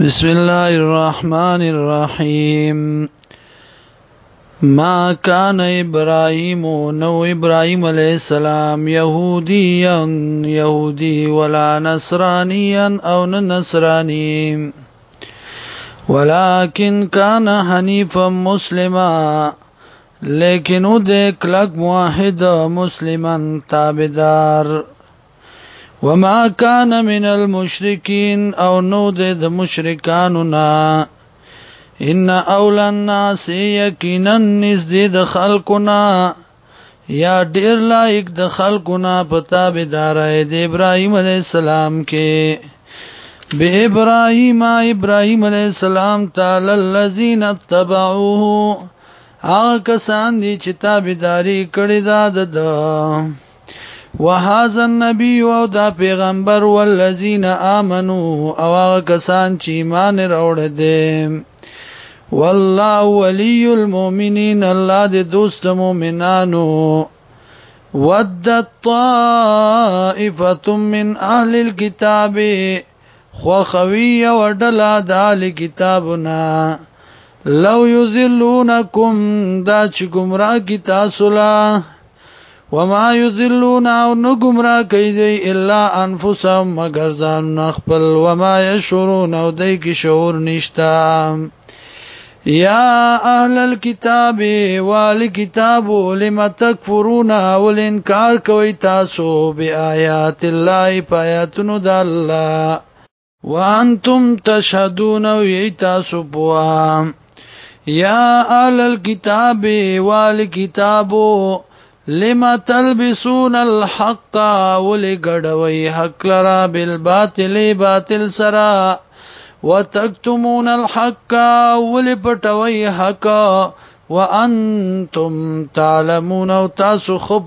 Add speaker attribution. Speaker 1: بسم الله الرحمن الرحيم ما كان ابراهيم نو ابراهيم عليه السلام يهوديا يهودي ولا نصرانيا او نصراني ولكن كان حنيفا مسلما لیکن او د کلک موحد مسلمان تابعدار وما كان من المشركين او نو د مشرکاننا ان اول الناس یقینا نزد د خلقنا یا ډیر لایک د خلقنا پتا به دارای د ابراهيم عليه السلام کې به ابراهيم ابراهيم عليه السلام تعالی الذين اتبعوه هغه کسان دي چې تابعداري کړی دا د وهذا النبي او دا پیغمبر والذین آمنو او هغه کسان چې ایمان راوړل دي والله ولی المؤمنین الله دې دوست مؤمنانو ودت طائفه من اهل الكتاب خو خوی او ډلا د اهل کتابنا لو یذلونکم دا چې گمراه کی تاسو لا وما يذلون او نګمرا کوي دی الا انفسهم مگر ځان خپل وما يشعرون او دای کی شعور نشتا یا اهل الكتاب والکتاب لم تکفرون اول انکار کوي تاسو بیاات الله پایاتونو د الله وانتم تشهدون وی تاسو پوام یا اهل الكتاب والکتابو لما تلبسون الحق ولی گڑوی حق لرا بالباطل باطل سرا وتكتمون الحق ولی پټوی حق وانتم تعلمون او تاسو